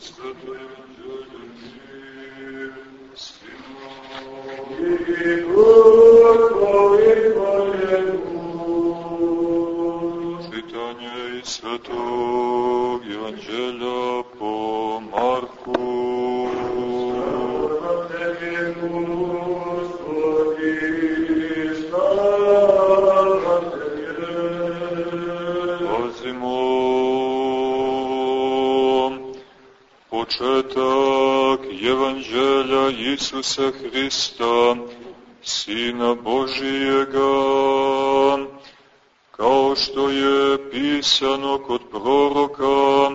Svetog Isusa Hrista, Sina Božijega, kao što je pisano kod proroka,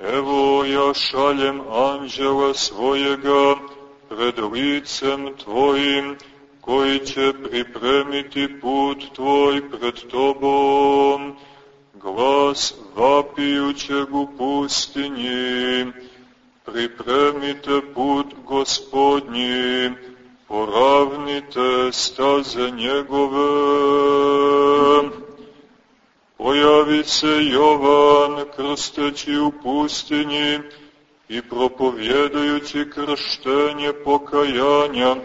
evo ja šaljem anđela svojega pred licem tvojim, koji će pripremiti put tvoj pred tobom, glas vapijućeg u pustinji, pripremite put gospodnji, poravnite staze njegove. Pojavi se Jovan krsteći u pustinji i propovjedajući krštenje pokajanja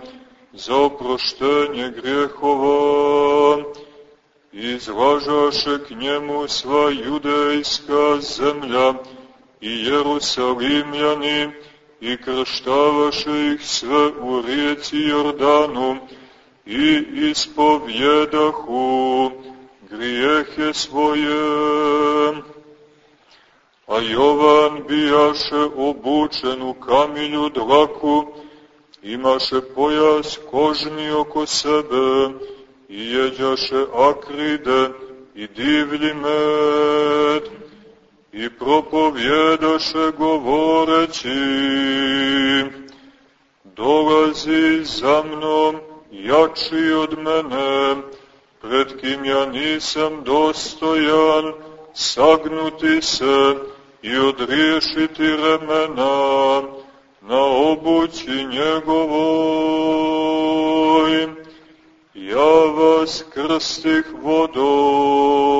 za oproštenje grijehova, izlažaše k njemu sva judejska zemlja i Jerusalimljani i krštavaše ih sve u rijeci Jordanu i ispovjedahu grijehe svoje. A Jovan bijaše obučen u kamilju dlaku, imaše pojas kožni oko sebe i jeđaše akride i divlji med i propovjedaše govoreći dolazi za mnom jači od mene pred kim ja nisam dostojan sagnuti se i odriješiti remena na obući njegovoj. Ja vas krstih vodom,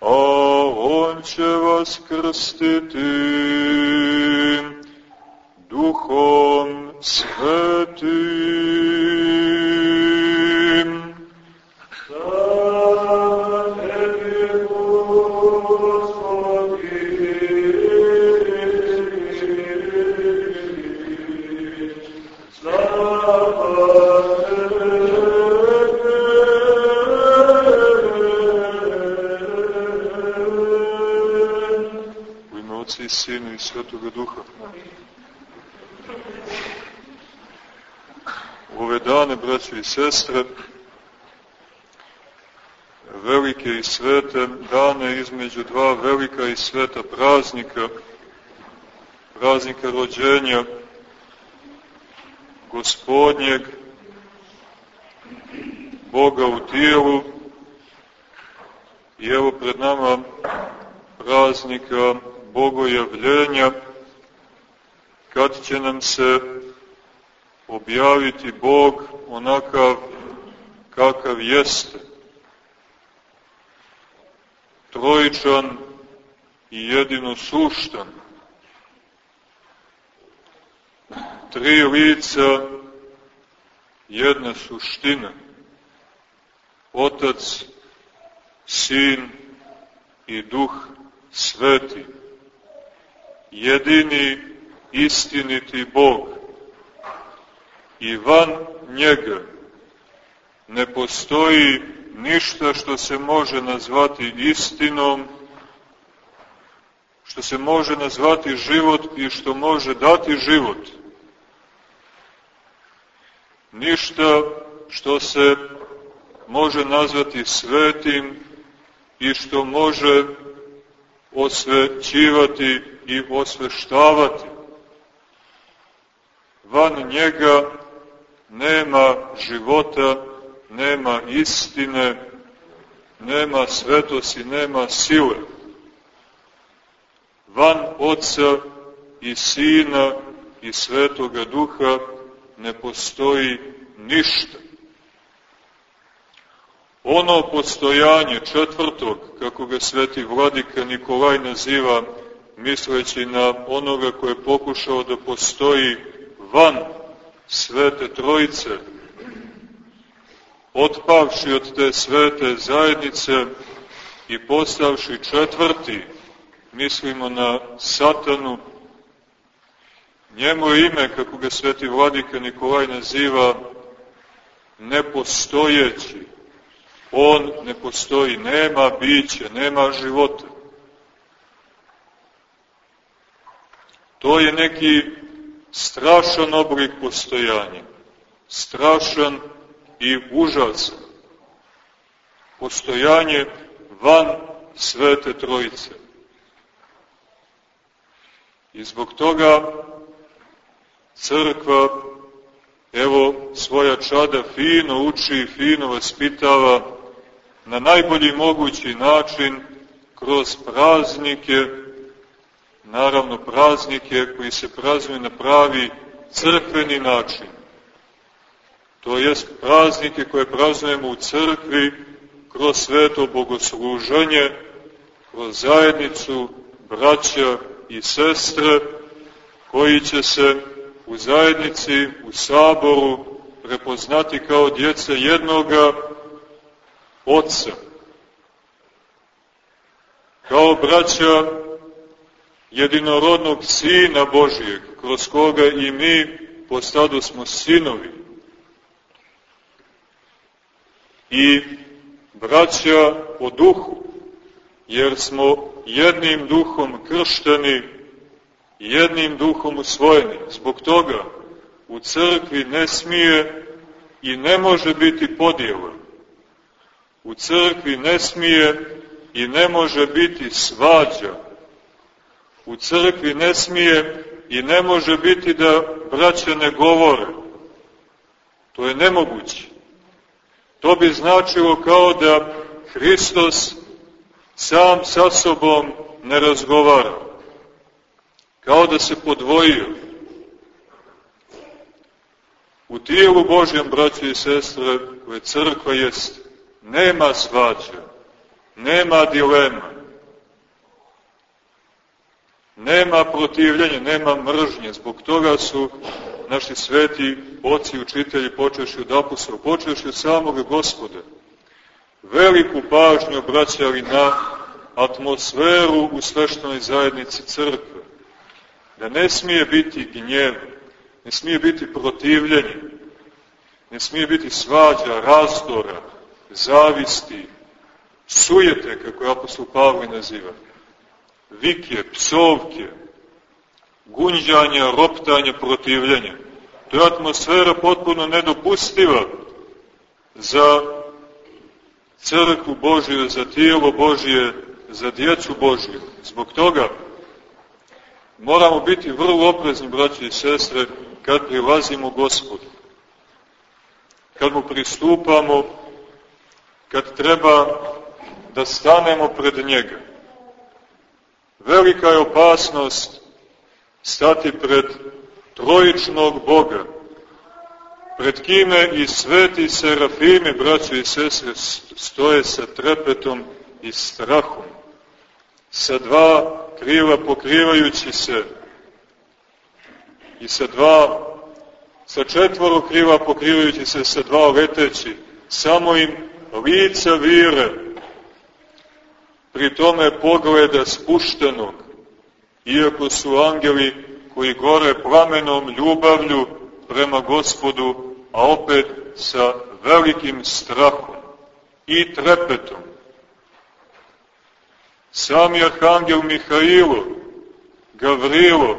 a on će vas krstiti duhom svetim. I Svetoga Duha. U ove dane, braće i sestre, velike i svete dane između dva velika i sveta praznika, praznika rođenja gospodnjeg, Boga u tijelu i evo pred nama praznika bogojavljenja, kad će nam se objaviti Bog onakav kakav jeste. Trojičan i jedino suštan. Tri lica, jedna suština. Otac, Sin i Duh Sveti jedini istiniti Bog i van njega ne postoji ništa što se može nazvati istinom, što se može nazvati život i što može dati život. Ništa što se može nazvati svetim i što može osvećivati i osveštavati. Van njega nema života, nema istine, nema svetosti, nema sile. Van Otca i Sina i Svetoga Duha ne postoji ništa. Ono postojanje četvrtog, kako ga sveti vladika Nikolaj naziva, misleći na onoga koje je pokušao da postoji van Svete Trojice, otpavši od te svete zajednice i postavši četvrti, mislimo na satanu, njemu ime, kako ga sveti vladika Nikolaj naziva, nepostojeći. On ne postoji, nema bića, nema života. To je neki strašan oblik postojanja, strašan i užasan. Postojanje van Svete Trojice. I zbog toga crkva evo svoja čada fino uči, fino vaspitava na najbolji mogući način kroz praznike, naravno praznike koji se praznuju na pravi crkveni način. To jest praznike koje praznujemo u crkvi kroz sveto bogosluženje, kroz zajednicu braća i sestre, koji će se u zajednici, u saboru, prepoznati kao djece jednoga oca. Kao braća jedinorodnog Sina Božijeg, kroz koga i mi postado smo sinovi. I braća po duhu, jer smo jednim duhom kršteni, jednim duhom usvojeni. Zbog toga u crkvi ne smije i ne može biti podjela. U crkvi ne smije i ne može biti svađa. U crkvi ne smije i ne može biti da braća ne govore. To je nemoguće. To bi značilo kao da Hristos sam sa sobom ne razgovara. Kao da se podvojio. U tijelu Božjem, braće i sestre, koje crkva jest, nema svađa, nema dilema, nema protivljenja, nema mržnje. Zbog toga su naši sveti oci učitelji počeši od apostola, počeši od samog gospoda, veliku pažnju obraćali na atmosferu u sveštenoj zajednici crkve. Da ne smije biti gnjev, ne smije biti protivljenje, ne smije biti svađa, razdora, zavisti, sujete, kako je apostol Pavle naziva, vike, psovke, gunđanja, roptanja, protivljenja. To je atmosfera potpuno nedopustiva za crkvu Božiju, za tijelo Božije, za djecu Božiju. Zbog toga moramo biti vrlo oprezni, braći i sestre, kad prilazimo gospodu. Kad mu pristupamo, kad treba da stanemo pred njega. Velika je opasnost stati pred trojičnog Boga, pred kime i sveti serafimi, braćo i sestre, stoje sa trepetom i strahom, sa dva krila pokrivajući se i sa dva, sa četvoro krila pokrivajući se sa dva leteći, samo im lica vire, pri tome pogleda spuštenog, iako su angeli koji gore plamenom ljubavlju prema gospodu, a opet sa velikim strahom i trepetom. Sami arhangel Mihailo, Gavrilo,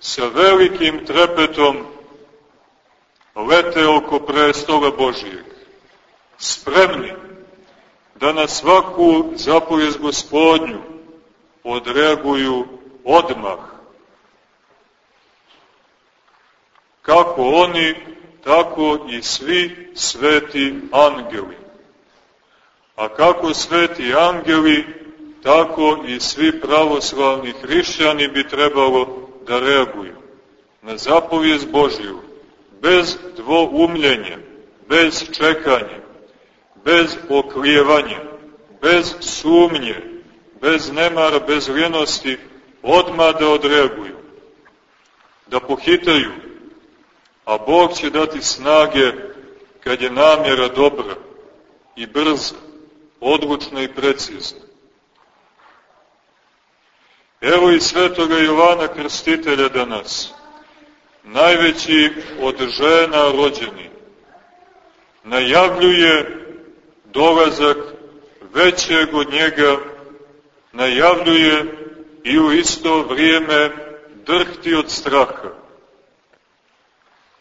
sa velikim trepetom lete oko prestola Božijeg, spremni da na svaku zapovjez gospodnju odreaguju odmah. Kako oni, tako i svi sveti angeli. A kako sveti angeli, tako i svi pravoslavni hrišćani bi trebalo da reaguju na zapovjez Božiju, bez dvoumljenja, bez čekanja, bez oklijevanja, bez sumnje, bez nemara, bez ljenosti, odmah da odreaguju, da pohitaju, a Bog će dati snage kad je namjera dobra i brza, odlučna i precizna. Evo i svetoga Jovana Krstitelja danas, najveći od žena rođeni, najavljuje dolazak većeg od njega, najavljuje i u isto vrijeme drhti od straha.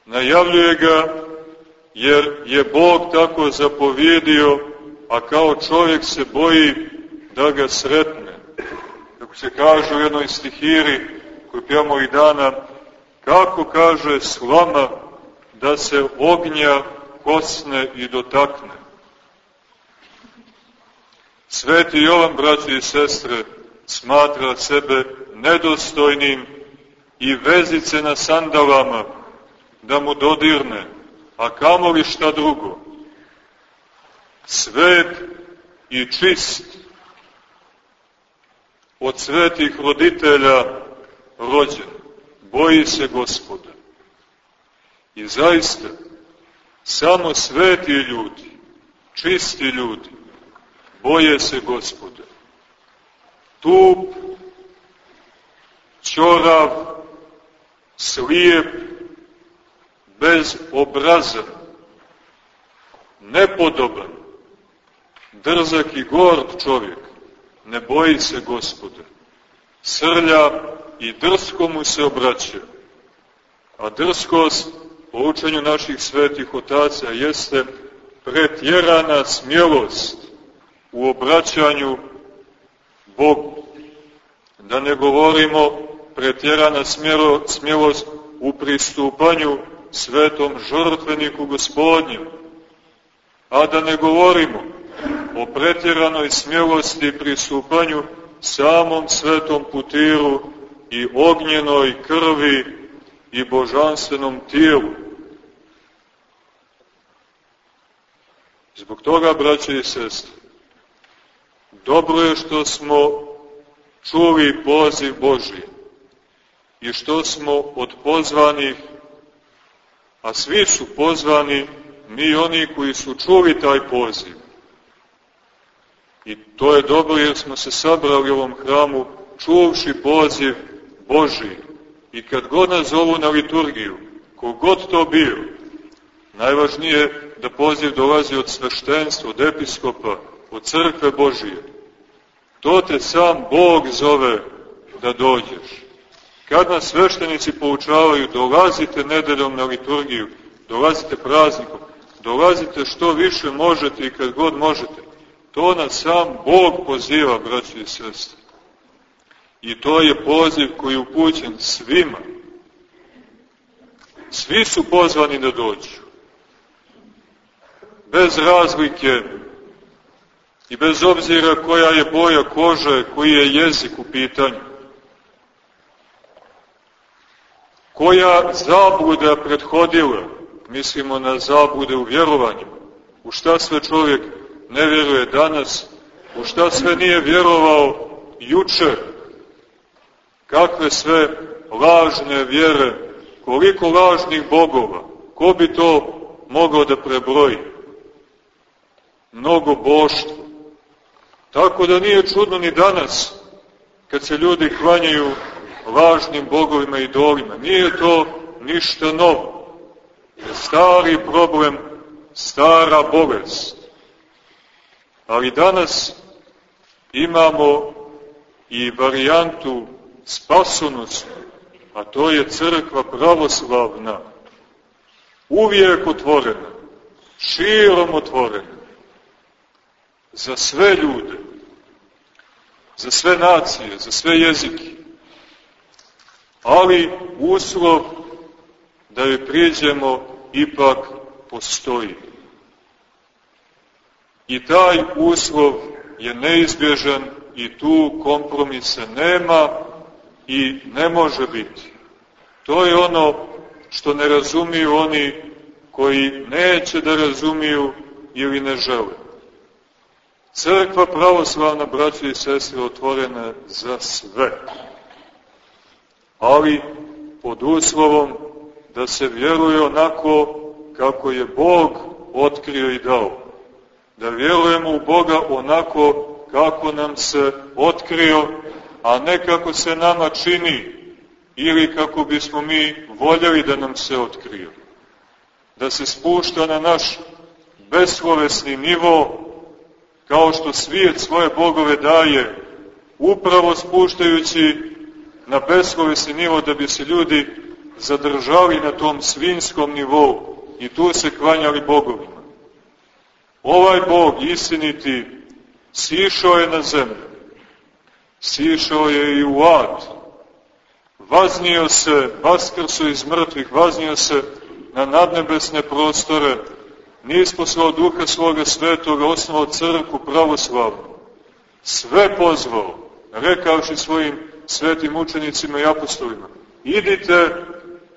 Najavljuje ga jer je Bog tako zapovjedio, a kao čovjek se boji da ga sretne. Kako se kaže u jednoj stihiri koju pijamo i dana, kako kaže slama da se ognja kosne i dotakne. Sveti Jovan, braći i sestre, smatra sebe nedostojnim i vezice na sandalama da mu dodirne, a kamoli šta drugo. Svet i čist od svetih roditelja rođen, boji se gospoda. I zaista, samo sveti ljudi, čisti ljudi, boje se gospoda. Tup, čorav, slijep, bez obraza, nepodoban, drzak i gord čovjek, ne boji se gospoda. Srlja i drsko mu se obraća. A drskost, po učenju naših svetih otaca, jeste pretjerana smjelost u obraćanju Bogu. Da ne govorimo pretjerana smjelost u pristupanju svetom žrtveniku gospodnjem. A da ne govorimo o pretjeranoj smjelosti i pristupanju samom svetom putiru i ognjenoj krvi i božanstvenom tijelu. Zbog toga, braće i sestre, dobro je što smo čuli poziv Božji i što smo od pozvanih, a svi su pozvani, mi oni koji su čuli taj poziv. I to je dobro jer smo se sabrali u ovom hramu čuvši poziv Boži. I kad god nas zovu na liturgiju, kogod to bio, najvažnije da poziv dolazi od sveštenstva, od episkopa, od crkve Božije. To te sam Bog zove da dođeš. Kad nas sveštenici poučavaju, dolazite nedeljom na liturgiju, dolazite praznikom, dolazite što više možete i kad god možete. To nas sam Bog poziva, braći i sestri. I to je poziv koji je upućen svima. Svi su pozvani da dođu. Bez razlike i bez obzira koja je boja kože, koji je jezik u pitanju. Koja zabluda prethodila, mislimo na zablude u vjerovanjima, u šta sve čovjek ne vjeruje danas, u šta sve nije vjerovao jučer, kakve sve lažne vjere, koliko lažnih bogova, ko bi to mogao da prebroji? Mnogo boštvo. Tako da nije čudno ni danas, kad se ljudi klanjaju lažnim bogovima i idolima. Nije to ništa novo. Je stari problem, stara bolest. Ali danas imamo i varijantu spasonosnu, a to je crkva pravoslavna, uvijek otvorena, širom otvorena, za sve ljude, za sve nacije, za sve jezike. Ali uslov da joj priđemo ipak postoji. I taj uslov je neizbježan i tu kompromisa nema i ne može biti. To je ono što ne razumiju oni koji neće da razumiju ili ne žele. Crkva pravoslavna, braće i sestre, otvorena za sve. ali pod uslovom da se vjeruje onako kako je Bog otkrio i dao. Da vjerujemo u Boga onako kako nam se otkrio, a ne kako se nama čini ili kako bismo mi voljeli da nam se otkrije. Da se spušta na naš beslovesni nivo, kao što svijet svoje bogove daje, upravo spuštajući na beslovesni nivo da bi se ljudi zadržali na tom svinskom nivou i tu se klanjali bogovima. Ovaj Bog istiniti sišao je na zemlju, sišao je i u ad, vaznio se, vaskrso iz mrtvih, vaznio se na nadnebesne prostore, nije isposlao duha svoga svetoga, osnovao crku pravoslavnu, sve pozvao, rekavši svojim svetim učenicima i apostolima, idite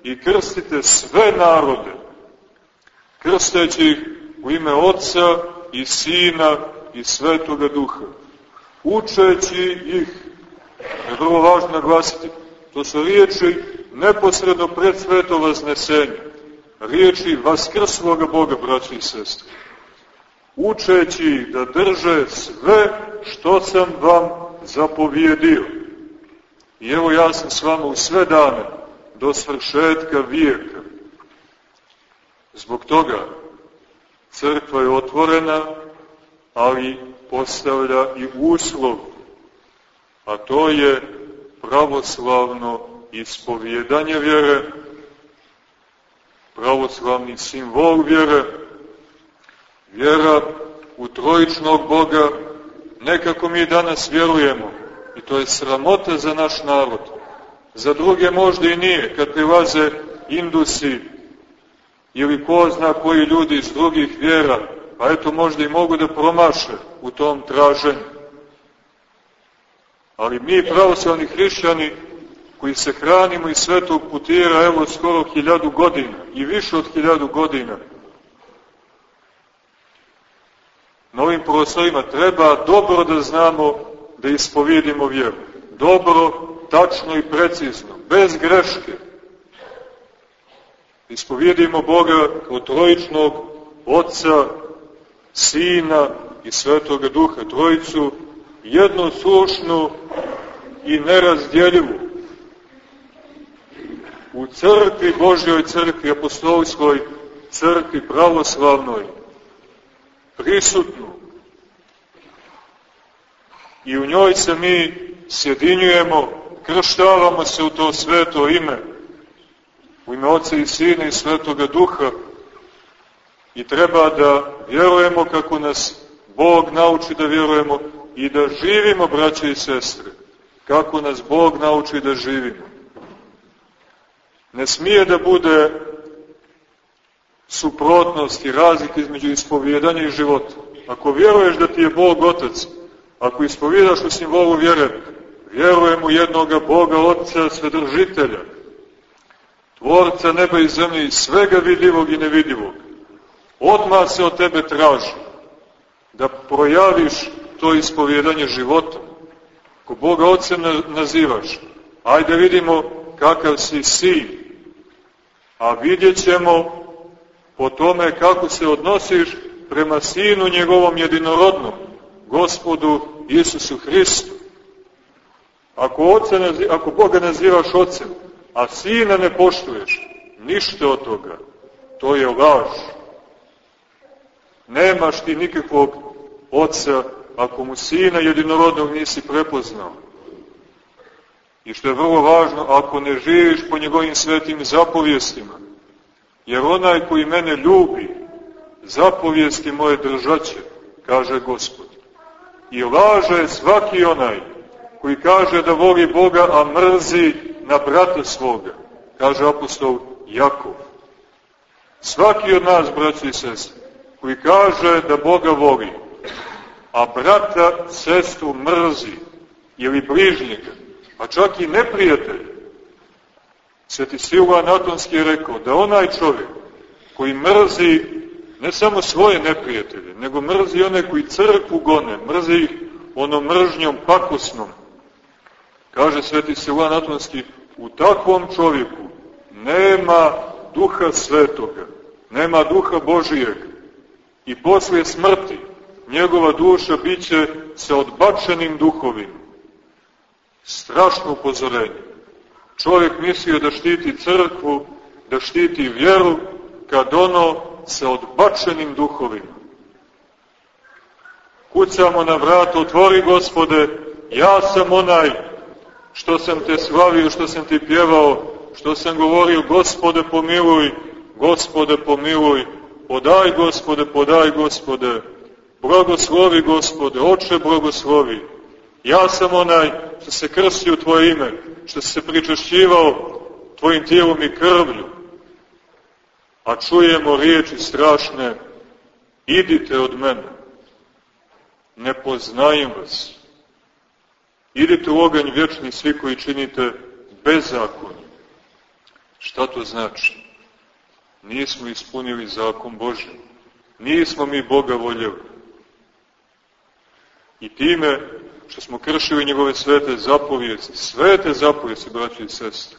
i krstite sve narode, krsteći ih u ime Otca i Sina i Svetoga Duha, učeći ih, je vrlo važno naglasiti, to su riječi neposredno pred sveto vaznesenje, riječi vaskrsloga Boga, braći i sestri, učeći da drže sve što sam vam zapovjedio. I evo ja sam s vama u sve dane, do svršetka vijeka. Zbog toga crkva je otvorena, ali postavlja i uslov, a to je pravoslavno ispovjedanje vjere, pravoslavni simbol vjere, vjera u trojičnog Boga, nekako mi danas vjerujemo, i to je sramota za naš narod. Za druge možda i nije, kad prilaze Indusi ili ko zna koji ljudi iz drugih vjera, pa eto možda i mogu da promaše u tom traženju. Ali mi pravoslavni hrišćani koji se hranimo iz svetog putira evo skoro hiljadu godina i više od hiljadu godina, na ovim prostorima treba dobro da znamo da ispovijedimo vjeru. Dobro, tačno i precizno, bez greške. Ispovijedimo Boga kao trojičnog Otca, Sina i Svetoga Duha, trojicu jednoslušnu i nerazdjeljivu. U crkvi Božjoj crkvi, apostolskoj crkvi pravoslavnoj, prisutnu. I u njoj se mi sjedinjujemo, krštavamo se u to sveto ime, u ime Oca i Sina i Svetoga Duha, i treba da vjerujemo kako nas Bog nauči da vjerujemo i da živimo, braće i sestre, kako nas Bog nauči da živimo. Ne smije da bude suprotnost i razlik između ispovjedanja i života. Ako vjeruješ da ti je Bog Otac, ako ispovjedaš u simbolu vjere, vjerujem u jednoga Boga Otca Svedržitelja, Tvorca neba i zemlje i svega vidljivog i nevidljivog, odmah se od tebe traži da projaviš to ispovjedanje životom. Ko Boga Otcem nazivaš, ajde vidimo kakav si sin, a vidjet ćemo po tome kako se odnosiš prema Sinu njegovom jedinorodnom, Gospodu Isusu Hristu. Ako, oca naziv, ako Boga nazivaš Otcem, a Sina ne poštuješ, ništa od toga, to je laž. Nemaš ti nikakvog Oca ako mu Sina jedinorodnog nisi prepoznao. I što je vrlo važno, ako ne živiš po njegovim svetim zapovjestima, jer onaj koji mene ljubi, zapovijesti moje držaće, kaže Gospod. I laže svaki onaj koji kaže da voli Boga, a mrzi na brata svoga, kaže apostol Jakov. Svaki od nas, braći i sestri, koji kaže da Boga voli, a brata, sestru mrzi, ili bližnjega, a čak i neprijatelja, Sveti Silvan Atonski je rekao da onaj čovjek koji mrzi ne samo svoje neprijatelje, nego mrzi one koji crkvu gone, mrzi ih onom mržnjom pakosnom. Kaže Sveti Silvan Atonski, u takvom čovjeku nema duha svetoga, nema duha Božijeg i poslije smrti njegova duša biće sa odbačenim duhovim. Strašno upozorenje. Čovjek mislio da štiti crkvu, da štiti vjeru, kad ono sa odbačenim duhovima. Kucamo na vrat, otvori gospode, ja sam onaj što sam te slavio, što sam ti pjevao, što sam govorio, gospode pomiluj, gospode pomiluj, podaj gospode, podaj gospode, blagoslovi gospode, oče blagoslovi. Ja sam onaj što se krsti u tvoje ime, što se pričešćivao tvojim tijelom i krvlju. A čujemo riječi strašne, idite od mene, ne poznajem vas. Idite u oganj vječni svi koji činite bezakonje. Šta to znači? Nismo ispunili zakon Božji. Nismo mi Boga voljeli. I time što smo kršili njegove svete zapovijesti, svete zapovijesti, braći i sestre,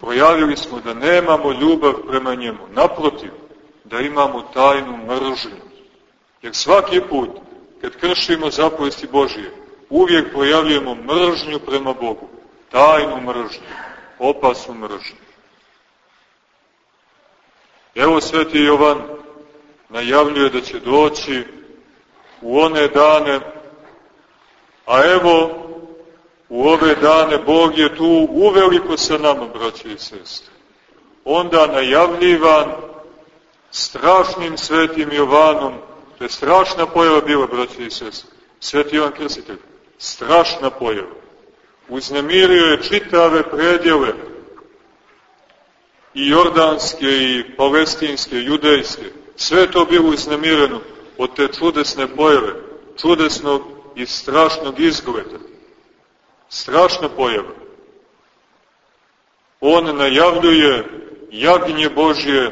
projavili smo da nemamo ljubav prema njemu. Naprotiv, da imamo tajnu mržnju. Jer svaki put, kad kršimo zapovijesti Božije, uvijek projavljujemo mržnju prema Bogu. Tajnu mržnju, opasnu mržnju. Evo sveti Jovan najavljuje da će doći u one dane, a evo u ove dane Bog je tu uveliko sa nama, braći i sestre. Onda najavljivan strašnim svetim Jovanom, to je strašna pojava bila, braći i sestre, sveti Jovan Krstitelj, strašna pojava. Uznemirio je čitave predjele, i jordanske, i palestinske, judejske, sve to bilo uznemireno od te čudesne pojave, čudesnog i strašnog izgleda. Strašna pojava. On najavljuje jagnje Božje,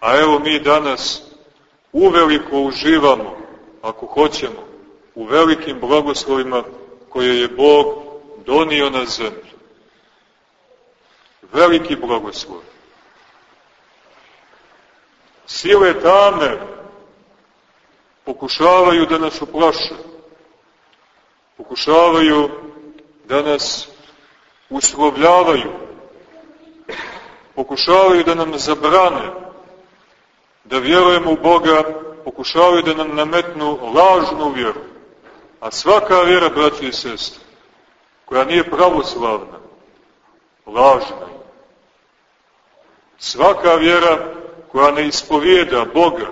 a evo mi danas uveliko uživamo, ako hoćemo, u velikim blagoslovima koje je Bog donio na zemlju. Veliki blagoslov. Sile tame pokušavaju da nas uplaše, pokušavaju da nas uslovljavaju, pokušavaju da nam zabrane da vjerujemo u Boga, pokušavaju da nam nametnu lažnu vjeru. A svaka vjera, braći i sestre, koja nije pravoslavna, lažna je. Svaka vjera koja ne ispovijeda Boga,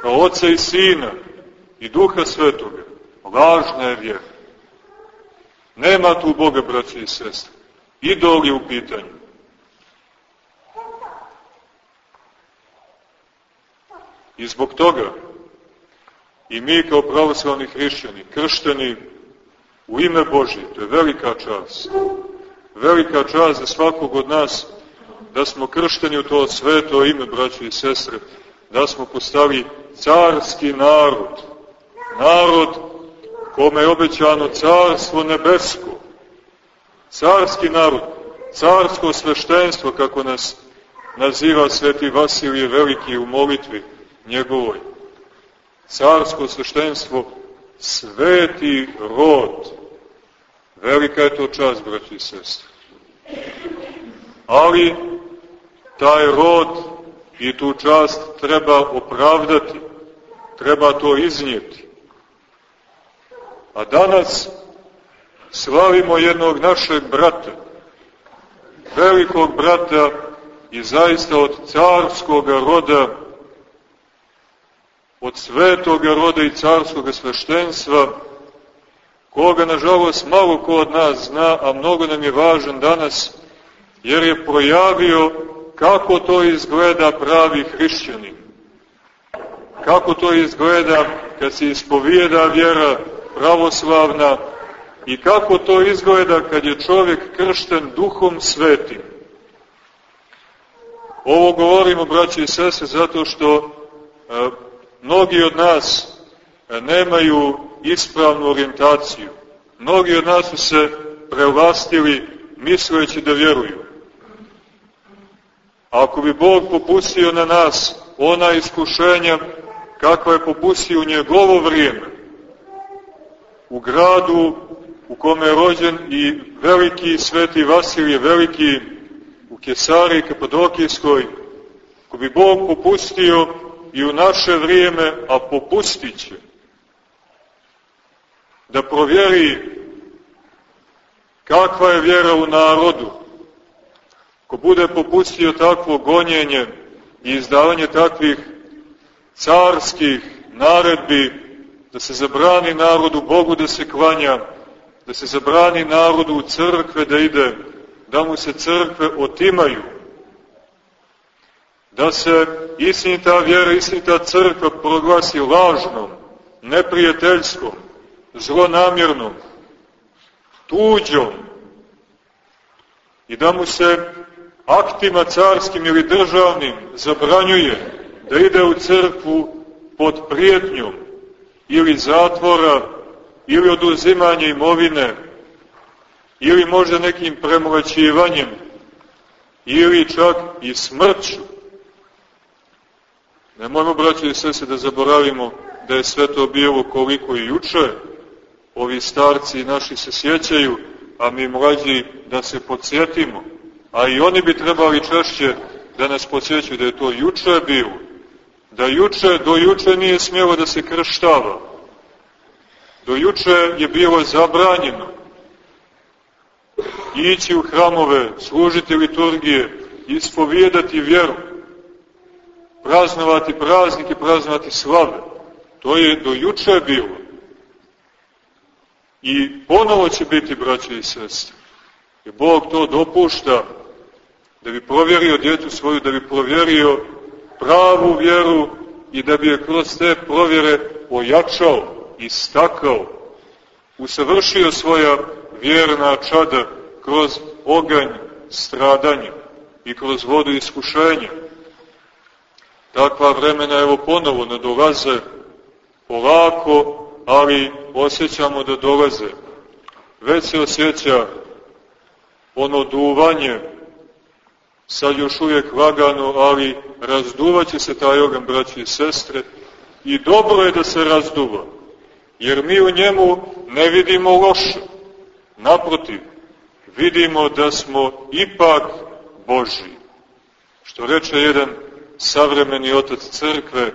kao Oca i Sina i Duha Svetoga, lažna je vjera. Nema tu Boga, braći i sestre. Idol je u pitanju. I zbog toga i mi kao pravoslavni hrišćani, kršteni u ime Božje, to je velika čast. Velika čast za svakog od nas da smo kršteni u to sveto ime, braći i sestre, da smo postali carski narod, narod kome je obećano carstvo nebesko, carski narod, carsko sveštenstvo, kako nas naziva sveti Vasilije Veliki u molitvi njegovoj. Carsko sveštenstvo, sveti rod. Velika je to čast, braći i sestre. Ali, taj rod i tu čast treba opravdati, treba to iznijeti. A danas slavimo jednog našeg brata, velikog brata i zaista od carskog roda, od svetoga roda i carskog sveštenstva, koga nažalost malo ko od nas zna, a mnogo nam je važan danas, jer je projavio kako to izgleda pravi hrišćanin. Kako to izgleda kad se ispovijeda vjera pravoslavna i kako to izgleda kad je čovjek kršten duhom svetim. Ovo govorimo, braći i sese, zato što e, mnogi od nas e, nemaju ispravnu orijentaciju, Mnogi od nas su se prevlastili misleći da vjeruju. Ako bi Bog popustio na nas ona iskušenja kakva je popustio u njegovo vrijeme, u gradu u kome je rođen i veliki sveti Vasilije, veliki u Kesari, Kapadokijskoj, ko bi Bog popustio i u naše vrijeme, a popustit će, da provjeri kakva je vjera u narodu, ko bude popustio takvo gonjenje i izdavanje takvih carskih naredbi, da se zabrani narodu Bogu da se klanja, da se zabrani narodu u crkve da ide, da mu se crkve otimaju, da se istinita vjera, istinita crkva proglasi lažnom, neprijateljskom, zlonamjernom, tuđom i da mu se aktima carskim ili državnim zabranjuje da ide u crkvu pod prijetnjom ili zatvora ili oduzimanje imovine ili možda nekim premlaćivanjem ili čak i smrću. Ne moramo, braći i sese, da zaboravimo da je sve to bilo koliko i juče. Ovi starci naši se sjećaju, a mi mlađi da se podsjetimo. A i oni bi trebali češće da nas podsjećaju da je to juče bilo. Da juče, do juče nije smjelo da se krštava. Do juče je bilo zabranjeno ići u hramove, služiti liturgije, ispovijedati vjeru, praznovati praznike, praznovati slave. To je do juče bilo. I ponovo će biti, braće i sestre. I Bog to dopušta da bi provjerio djetu svoju, da bi provjerio pravu vjeru i da bi je kroz te provjere ojačao, istakao, usavršio svoja vjerna čada kroz oganj stradanja i kroz vodu iskušenja. Takva vremena evo ponovo nadolaze polako, ali osjećamo da dolaze. Već se osjeća ono duvanje, sad još uvijek lagano, ali razduvaće se taj ogan, braći i sestre, i dobro je da se razduva, jer mi u njemu ne vidimo loše. Naprotiv, vidimo da smo ipak Boži. Što reče jedan savremeni otac crkve,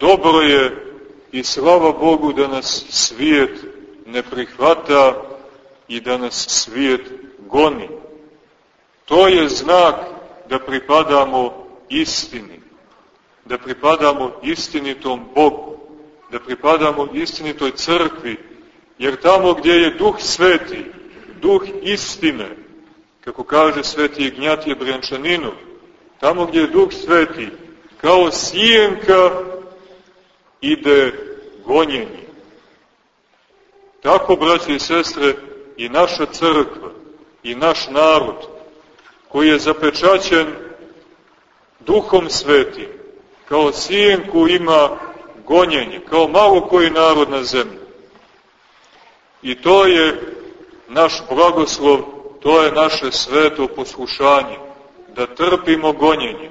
dobro je i slava Bogu da nas svijet ne prihvata i da nas svijet goni. To je znak da pripadamo istini, da pripadamo istinitom Bogu, da pripadamo istinitoj crkvi, jer tamo gdje je duh sveti, duh istine, kako kaže sveti Ignjatije Brjančaninu, tamo gdje je duh sveti, kao sijenka ide gonjenje. Tako, braći i sestre, i naša crkva, i naš narod, koji je zapečaćen duhom svetim, kao sijenku ima gonjenje, kao malo koji narod na zemlji. I to je naš blagoslov, to je naše sveto poslušanje, da trpimo gonjenje,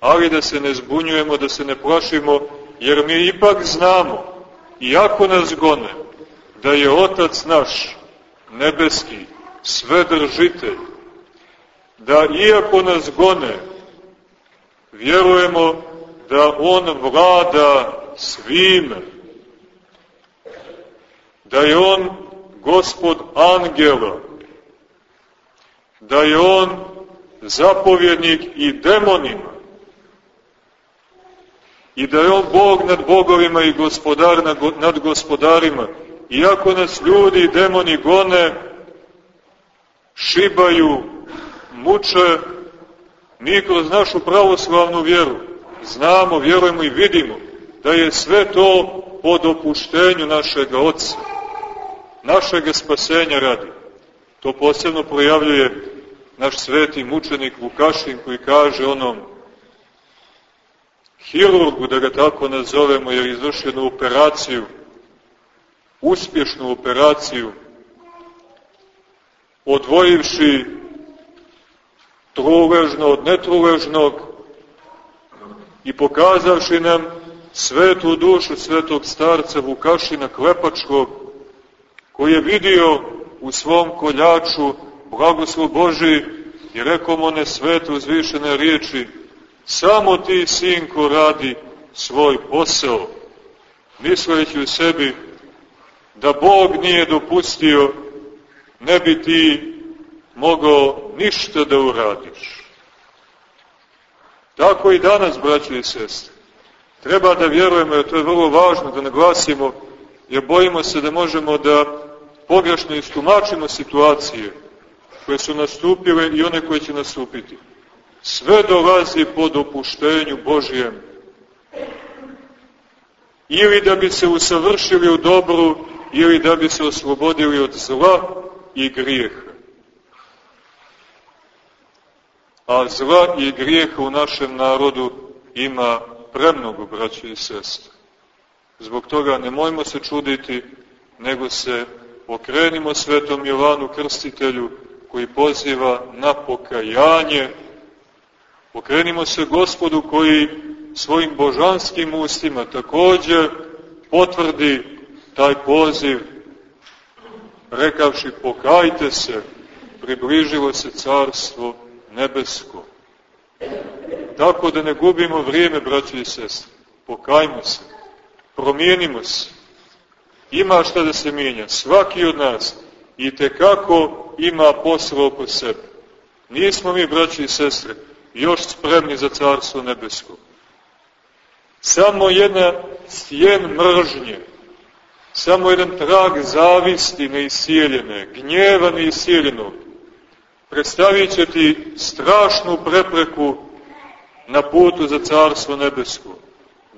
ali da se ne zbunjujemo, da se ne plašimo, jer mi ipak znamo, iako nas gone, da je Otac naš, nebeski, svedržitelj, da iako nas gone, vjerujemo da On vlada svime, da je On gospod angela, da je On zapovjednik i demonima, i da je on Bog nad bogovima i gospodar nad gospodarima. Iako nas ljudi i demoni gone, šibaju, muče, mi kroz našu pravoslavnu vjeru znamo, vjerujemo i vidimo da je sve to po dopuštenju našeg Otca, našeg spasenja radi. To posebno projavljuje naš sveti mučenik Vukašin koji kaže onom hirurgu, da ga tako nazovemo, jer izvršio jednu operaciju uspješnu operaciju, odvojivši truležno od netruležnog i pokazavši nam svetu dušu svetog starca Vukašina Klepačkog, koji je vidio u svom koljaču blagoslov Boži i rekao mu ne svetu uzvišene riječi, samo ti, sinko, radi svoj posao, misleći u sebi da Bog nije dopustio, ne bi ti mogao ništa da uradiš. Tako i danas, braći i sestre. Treba da vjerujemo, jer to je vrlo važno da naglasimo, jer bojimo se da možemo da pogrešno istumačimo situacije koje su nastupile i one koje će nastupiti. Sve dolazi po dopuštenju Božijem. Ili da bi se usavršili u dobru, ili da bi se oslobodili od zla i grijeha. A zla i grijeha u našem narodu ima premnogo, braće i sestre. Zbog toga nemojmo se čuditi, nego se okrenimo svetom Jovanu Krstitelju, koji poziva na pokajanje. Okrenimo se gospodu koji svojim božanskim ustima također potvrdi taj poziv, rekavši pokajte se, približilo se carstvo nebesko. Tako da ne gubimo vrijeme, braći i sestre. Pokajmo se, promijenimo se. Ima šta da se mijenja. Svaki od nas i te kako ima posla oko sebe. Nismo mi, braći i sestre, još spremni za carstvo nebesko. Samo jedna stjen mržnje, samo jedan trag zavisti neisijeljene, gnjeva neisijeljenog, predstavit će ti strašnu prepreku na putu za carstvo nebesko.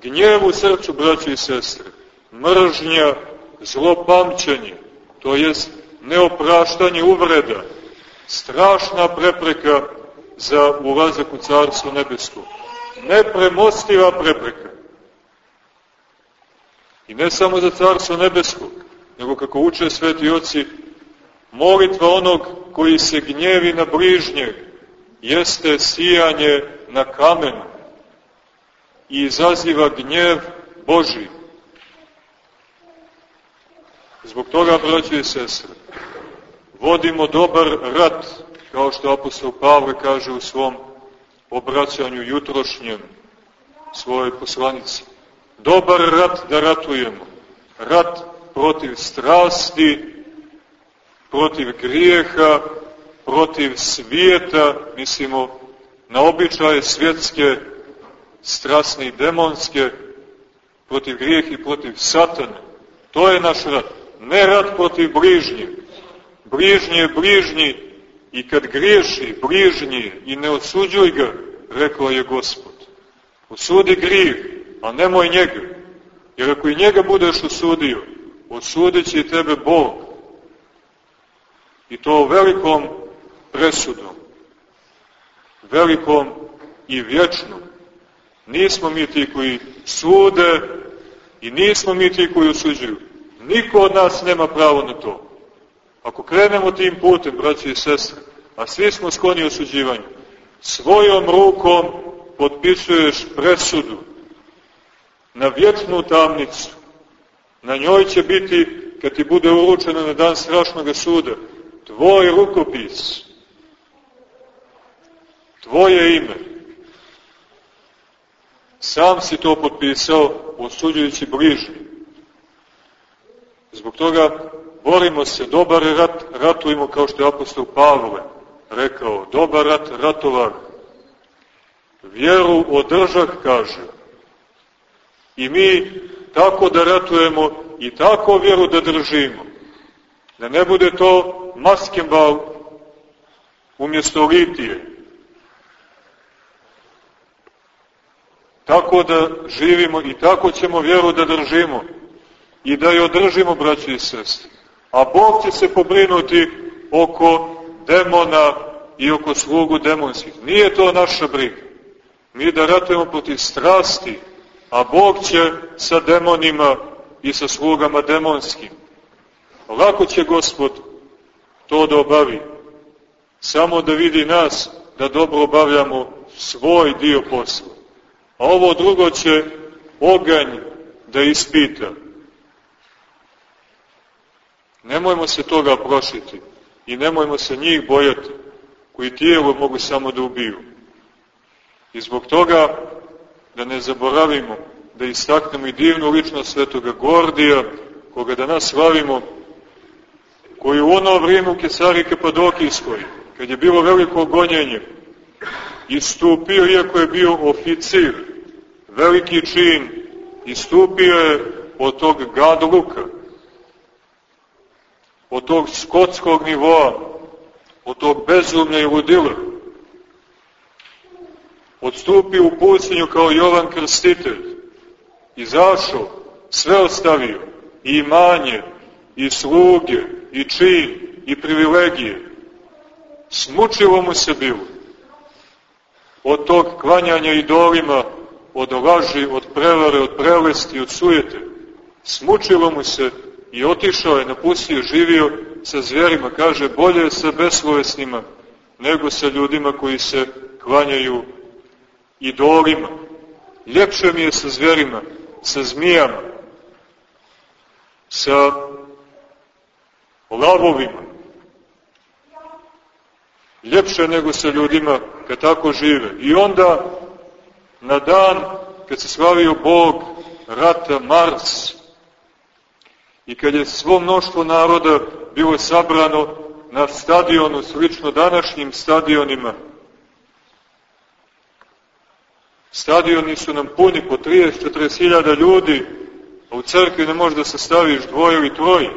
Gnjev u srcu, braći i sestre, mržnja, zlopamćenje, to jest neopraštanje uvreda, strašna prepreka za ulazak u carstvo nebesko. Nepremostiva prepreka. I ne samo za carstvo nebesko, nego kako uče sveti oci, molitva onog koji se gnjevi na bližnjeg, jeste sijanje na kamenu i izaziva gnjev Boži. Zbog toga, braći i sestre, vodimo dobar rat, kao što apostol Pavle kaže u svom obraćanju jutrošnjem svojoj poslanici. Dobar rat da ratujemo. Rat protiv strasti, protiv grijeha, protiv svijeta, mislimo na običaje svjetske, strasne i demonske, protiv grijeh i protiv satane. To je naš rat. Ne rat protiv bližnjih. Bližnji je bližnji i kad griješi bližnji i ne osuđuj ga, rekao je Gospod. Osudi grijeh, a nemoj njega. Jer ako i njega budeš osudio, osudit će tebe Bog. I to velikom presudom. Velikom i vječnom. Nismo mi ti koji sude i nismo mi ti koji osuđuju. Niko od nas nema pravo na to. Ako krenemo tim putem, braći i sestre, a svi smo skloni osuđivanju, svojom rukom potpisuješ presudu na vječnu tamnicu. Na njoj će biti, kad ti bude uručeno na dan strašnog suda, tvoj rukopis, tvoje ime. Sam si to potpisao, osuđujući bližnji. Zbog toga borimo se, dobar rat ratujemo kao što je apostol Pavle rekao, dobar rat ratovar. Vjeru održak, kaže. I mi tako da ratujemo i tako vjeru da držimo. Da ne bude to maskembal umjesto litije. Tako da živimo i tako ćemo vjeru da držimo i da je održimo, braći i sestri. A Bog će se pobrinuti oko demona i oko slugu demonskih. Nije to naša briga. Mi da ratujemo protiv strasti, a Bog će sa demonima i sa slugama demonskim. Lako će Gospod to da obavi. Samo da vidi nas da dobro obavljamo svoj dio posla. A ovo drugo će oganj da ispita. Nemojmo se toga prošiti i nemojmo se njih bojati, koji tijelo mogu samo da ubiju. I zbog toga da ne zaboravimo da istaknemo i divnu ličnost svetoga Gordija, koga danas slavimo, koji u ono vrijeme u Kesari Kapadokijskoj, kad je bilo veliko gonjenje, istupio, iako je bio oficir, veliki čin, istupio je od tog gadluka, od tog skotskog nivoa, od tog bezumlja i ludila. Odstupio u pustinju kao Jovan Krstitelj, izašao, sve ostavio, i imanje, i sluge, i čin, i privilegije. Smučilo mu se bilo. Od tog klanjanja idolima, od laži, od prevare, od prelesti, od sujete. Smučilo mu se i otišao je, napustio, živio sa zverima, kaže, bolje je sa beslovesnima nego sa ljudima koji se klanjaju idolima. Ljepše mi je sa zverima, sa zmijama, sa lavovima. Ljepše nego sa ljudima kad tako žive. I onda, na dan kad se slavio Bog rata Mars, i kad je svo mnoštvo naroda bilo sabrano na stadionu, slično današnjim stadionima, Stadioni su nam puni po 30-40 hiljada ljudi, a u crkvi ne možeš da se staviš dvoje ili troje.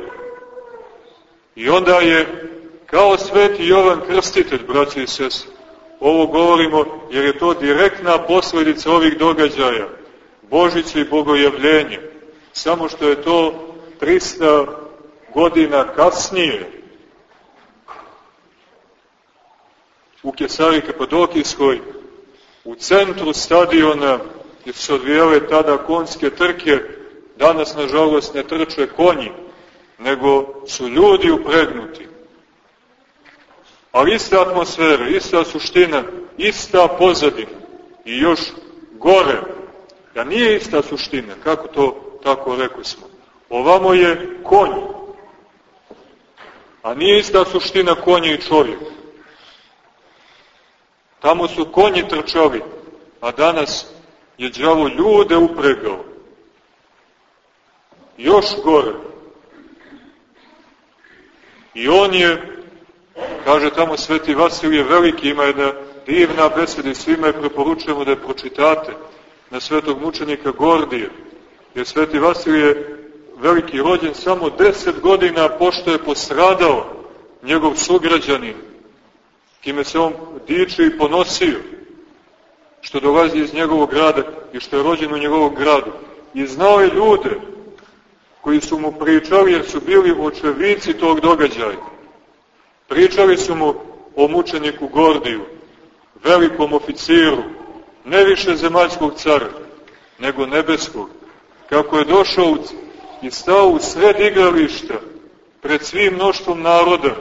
I onda je kao sveti Jovan Krstitelj, braći i sese, ovo govorimo jer je to direktna posledica ovih događaja, Božića i Bogojavljenja, samo što je to 300 godina kasnije u Kesari Kapadokijskoj u centru stadiona, gdje su odvijale tada konjske trke, danas, nažalost, ne trče konji, nego su ljudi upregnuti. Ali ista atmosfera, ista suština, ista pozadina i još gore, da nije ista suština, kako to tako rekli smo. Ovamo je konj, a nije ista suština konja i čovjeka. Tamo su konji trčali, a danas je đavo ljude upregao. Još gore. I on je, kaže tamo Sveti Vasilije Veliki, ima jedna divna beseda i svima je preporučujemo da je pročitate na svetog mučenika Gordija. Jer Sveti Vasilije Veliki rođen samo deset godina pošto je postradao njegov sugrađanin kime se on diče i ponosio, što dolazi iz njegovog grada i što je rođen u njegovom gradu. I znao je ljude koji su mu pričali jer su bili očevici tog događaja. Pričali su mu o mučeniku Gordiju, velikom oficiru, ne više zemaljskog cara, nego nebeskog, kako je došao i stao u sred igrališta pred svim mnoštvom naroda,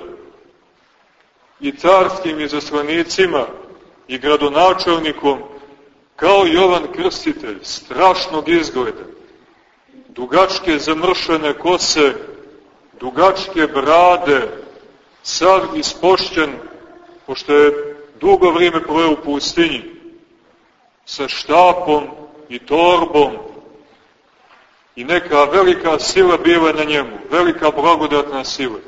i carskim izaslanicima i gradonačelnikom, kao Jovan Krstitelj, strašnog izgleda, dugačke zamršene kose, dugačke brade, sav ispošćen, pošto je dugo vrijeme proveo u pustinji, sa štapom i torbom, i neka velika sila bila na njemu, velika blagodatna sila.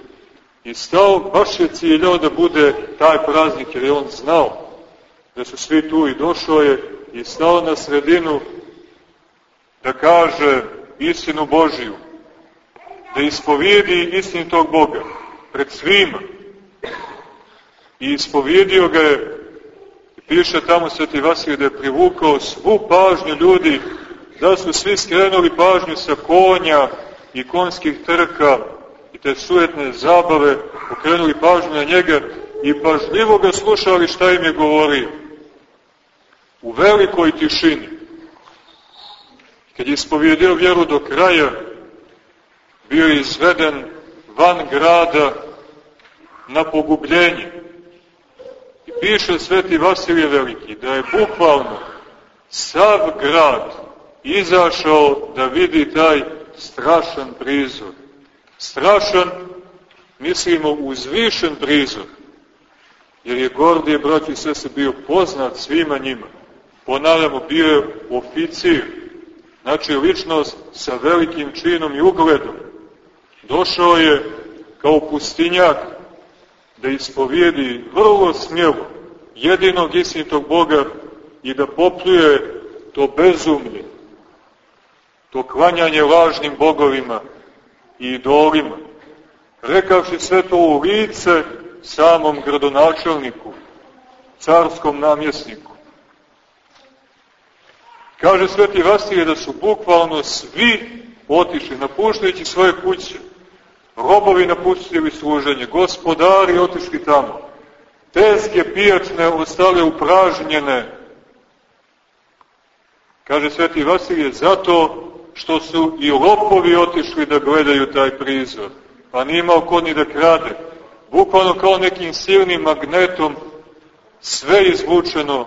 I stao, baš je ciljao da bude taj praznik, jer je on znao da su svi tu i došao je i stao na sredinu da kaže istinu Božiju, da ispovijedi istinu tog Boga pred svima. I ispovijedio ga je, piše tamo Sveti Vasilij da je privukao svu pažnju ljudi, da su svi skrenuli pažnju sa konja i konskih trka, i te sujetne zabave okrenuli pažnju na njega i pažljivo ga slušali šta im je govorio. U velikoj tišini. Kad je ispovjedio vjeru do kraja, bio je izveden van grada na pogubljenje. I piše sveti Vasilije Veliki da je bukvalno sav grad izašao da vidi taj strašan prizor. Strašan, mislimo, uzvišen prizor. Jer je Gordije, braći i se bio poznat svima njima. Ponavljamo, bio je oficir, znači ličnost sa velikim činom i ugledom. Došao je kao pustinjak da ispovijedi vrlo smjelo jedinog istinitog Boga i da popljuje to bezumlje, to klanjanje lažnim bogovima i idolima, rekavši sve to u lice samom gradonačelniku, carskom namjesniku. Kaže sveti Vasilije da su bukvalno svi otišli, napuštajući svoje kuće. Robovi napustili služenje, gospodari otišli tamo. Tezke pijačne ostale upražnjene. Kaže sveti Vasilije, zato što su i lopovi otišli da gledaju taj prizor. Pa nije imao ko ni da krade. Bukvalno kao nekim silnim magnetom sve izvučeno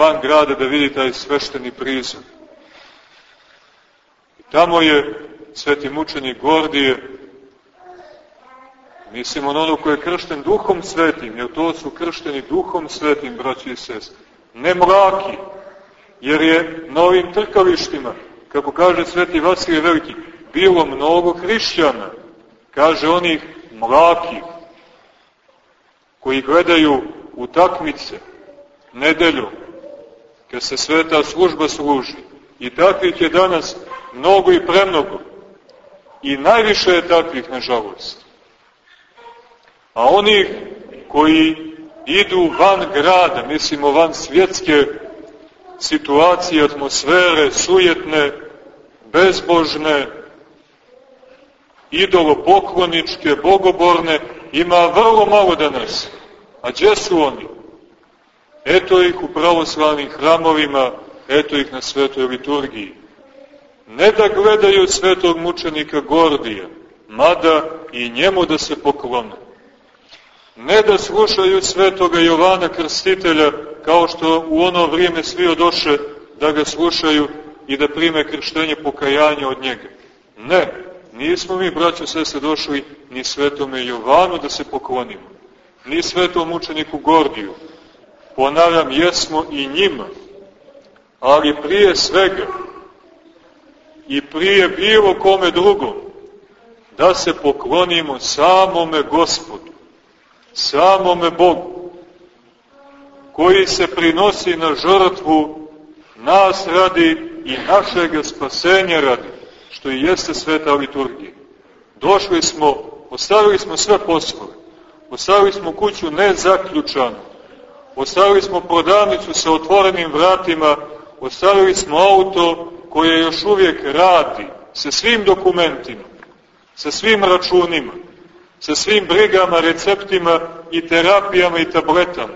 van grada da vidi taj svešteni prizor. I tamo je sveti mučenik Gordije, mislimo na ono koje je kršten duhom svetim, jer to su kršteni duhom svetim, braći i sestri. Ne mraki, jer je na ovim trkalištima, kako kaže sveti Vasilije Veliki, bilo mnogo hrišćana, kaže onih mlakih, koji gledaju utakmice nedeljom, kad se sveta služba služi. I takvih je danas mnogo i premnogo. I najviše je takvih, nažalost. A onih koji idu van grada, mislimo van svjetske situacije, atmosfere, sujetne, bezbožne, idolopokloničke, bogoborne, ima vrlo malo danas. A gdje su oni? Eto ih u pravoslavnim hramovima, eto ih na svetoj liturgiji. Ne da gledaju svetog mučenika Gordija, mada i njemu da se poklone. Ne da slušaju svetoga Jovana Krstitelja, kao što u ono vrijeme svi odoše da ga slušaju i da prime krštenje pokajanja od njega. Ne, nismo mi, braćo, sve se došli ni svetome Jovanu da se poklonimo, ni svetom mučeniku Gordiju, ponavljam, jesmo i njima, ali prije svega i prije bilo kome drugom, da se poklonimo samome Gospodu, samome Bogu, koji se prinosi na žrtvu nas radi i našeg spasenja radi, što i jeste sveta liturgija. Došli smo, ostavili smo sve poslove, ostavili smo kuću nezaključanu, Ostavili smo prodavnicu sa otvorenim vratima, ostavili smo auto koje još uvijek radi, sa svim dokumentima, sa svim računima, sa svim brigama, receptima i terapijama i tabletama.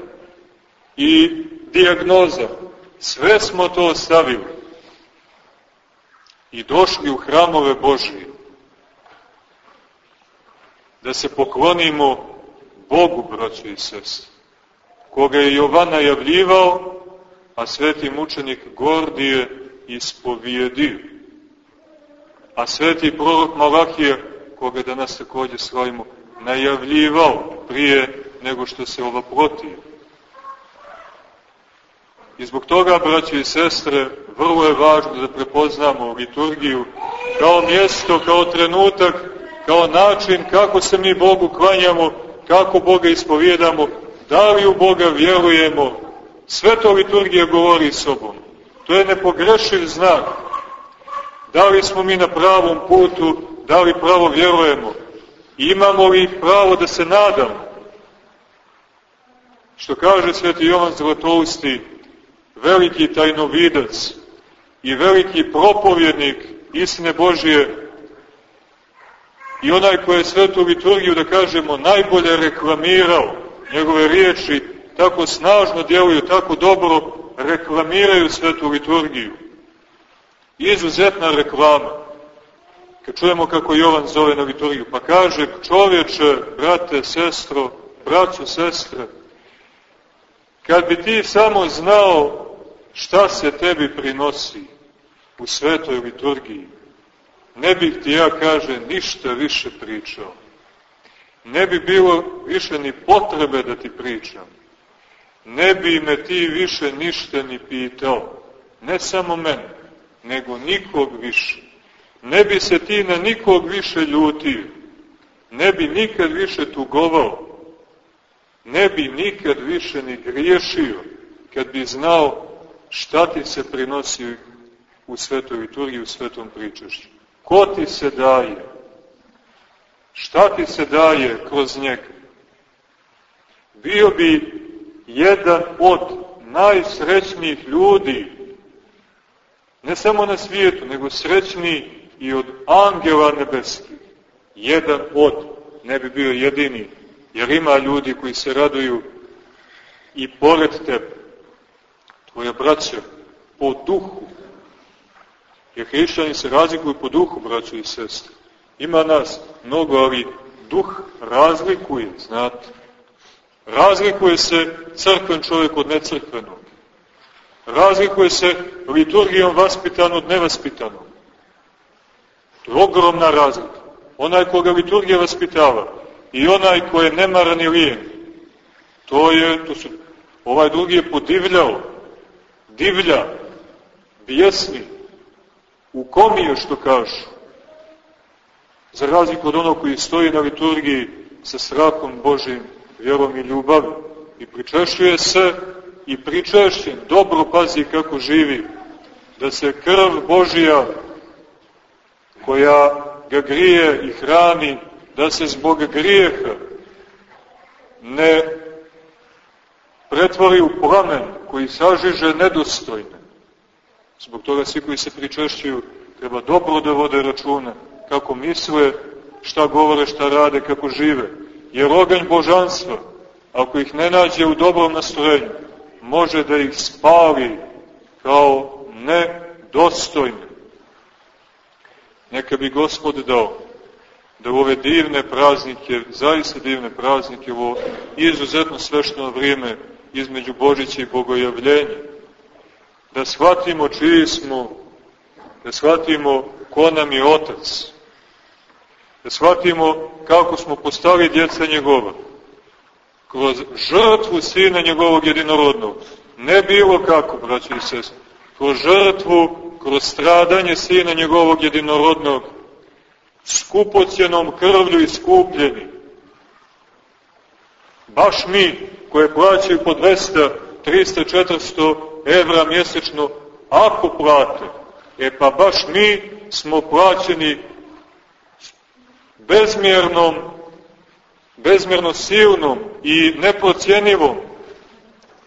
I diagnoza. Sve smo to ostavili. I došli u hramove Božije. Da se poklonimo Bogu, braćo i sestri koga je Jovan najavljivao, a sveti mučenik Gordije ispovijedio. A sveti prorok Malahije, koga danas takođe slavimo, najavljivao prije nego što se ovaprotio. I zbog toga, braće i sestre, vrlo je važno da prepoznamo liturgiju kao mjesto, kao trenutak, kao način kako se mi Bogu klanjamo, kako Boga ispovjedamo, Da li u Boga vjerujemo? Sve to liturgija govori sobom. To je nepogrešiv znak. Da li smo mi na pravom putu, da li pravo vjerujemo? Imamo li pravo da se nadamo? Što kaže sveti Jovan Zlatousti, veliki tajnovidac i veliki propovjednik istine Božije i onaj koji je svetu liturgiju, da kažemo, najbolje reklamirao, njegove riječi tako snažno djeluju, tako dobro reklamiraju svetu liturgiju. Izuzetna reklama. kad čujemo kako Jovan zove na liturgiju, pa kaže čovječe, brate, sestro, braćo, sestre, kad bi ti samo znao šta se tebi prinosi u svetoj liturgiji, ne bih ti ja, kaže, ništa više pričao. Ne bi bilo više ni potrebe da ti pričam. Ne bi me ti više ništa ni pitao. Ne samo mene, nego nikog više. Ne bi se ti na nikog više ljutio. Ne bi nikad više tugovao. Ne bi nikad više ni griješio kad bi znao šta ti se prinosi u svetoj liturgiji, u svetom pričašću. Ko ti se daje? Šta ti se daje kroz njega? Bio bi jedan od najsrećnijih ljudi, ne samo na svijetu, nego srećniji i od angela nebeskih. Jedan od, ne bi bio jedini, jer ima ljudi koji se raduju i pored tebe. Tvoja braća po duhu, jer hrišćani se razlikuju po duhu, braćo i sestre. Ima nas mnogo, ali duh razlikuje, znate. Razlikuje se crkven čovjek od necrkvenog. Razlikuje se liturgijom vaspitan od nevaspitanog. To je ogromna razlika. Onaj koga liturgija vaspitava i onaj ko je nemaran i lijen, to je, to su, ovaj drugi je podivljao, divlja, bjesni, u komije što kažu. Za razliku od onog koji stoji na liturgiji sa strahom Božim, vjerom i ljubavi i pričešljuje se i pričešćen, dobro pazi kako živi, da se krv Božija koja ga grije i hrani, da se zbog grijeha ne pretvori u plamen koji sažiže nedostojne. Zbog toga svi koji se pričešćuju treba dobro da vode računa kako misle, šta govore, šta rade, kako žive. Jer oganj božanstva, ako ih ne nađe u dobrom nastrojenju, može da ih spali kao nedostojne. Neka bi Gospod dao da u ove divne praznike, zaista divne praznike, ovo izuzetno svešno vrijeme između Božića i Bogojavljenja, da shvatimo čiji smo, da shvatimo ko nam je Otac, da shvatimo kako smo postali djeca njegova, kroz žrtvu Sina njegovog jedinorodnog, ne bilo kako, braći i sest, kroz žrtvu, kroz stradanje Sina njegovog jedinorodnog, skupocjenom krvlju iskupljeni. Baš mi, koje plaćaju po 200, 300, 400 evra mjesečno, ako plate, e pa baš mi smo plaćeni bezmjernom, bezmjerno silnom i neprocjenivom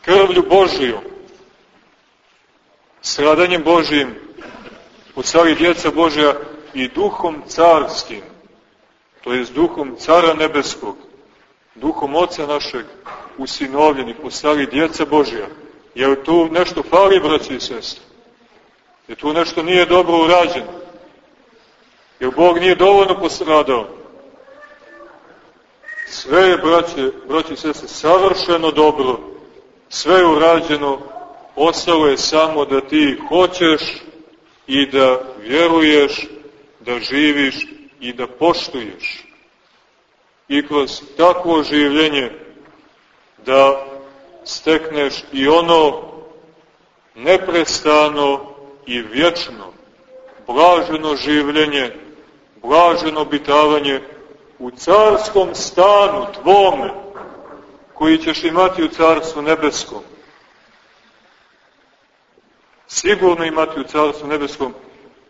krvlju Božijom, stradanjem Božijim, u stvari djeca Božja i duhom carskim, to je duhom cara nebeskog, duhom oca našeg, usinovljeni, postali djeca Božja. Jer tu nešto fali, braći i sestri? Jer tu nešto nije dobro urađeno? Jer Bog nije dovoljno postradao? Sve je, braće, braći i sestre, savršeno dobro, sve je urađeno, ostalo je samo da ti hoćeš i da vjeruješ da živiš i da poštuješ. I kroz takvo življenje da stekneš i ono neprestano i vječno, blaženo življenje, blaženo obitavanje u carskom stanu tvome, koji ćeš imati u carstvu nebeskom. Sigurno imati u carstvu nebeskom,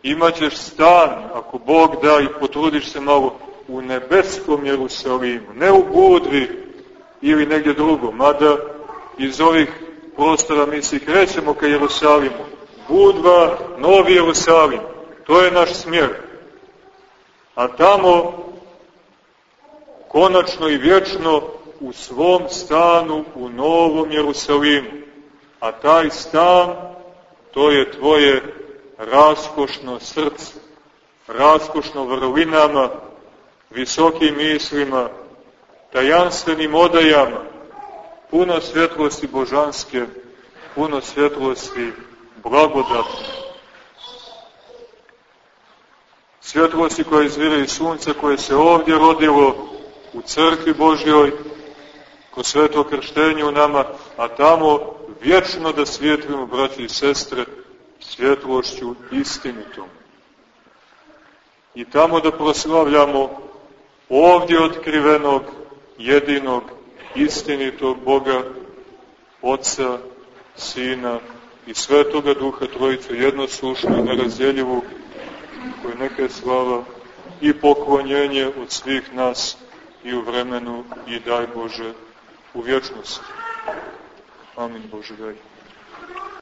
imaćeš stan, ako Bog da i potrudiš se malo, u nebeskom Jerusalimu, ne u Budvi ili negdje drugo, mada iz ovih prostora mi se krećemo ka Jerusalimu. Budva, Novi Jerusalim, to je naš smjer. A tamo, konačno i vječno, u svom stanu u Novom Jerusalimu. A taj stan, to je tvoje raskošno srce, raskošno vrlinama, visokim mislima, tajanstvenim odajama, puno svjetlosti božanske, puno svjetlosti blagodatne. Svjetlosti koja izvira iz sunca, koje se ovdje rodilo u crkvi Božjoj, ko sveto krštenje u nama, a tamo vječno da svijetlimo, braći i sestre, svjetlošću istinitom. I tamo da proslavljamo ovdje otkrivenog, jedinog, istinitog Boga, Otca, Sina i Svetoga Duha Trojicu, jednoslušnu i koje neka je slava i poklonjenje od svih nas i u vremenu i daj Bože u vječnosti. Amin Bože daj.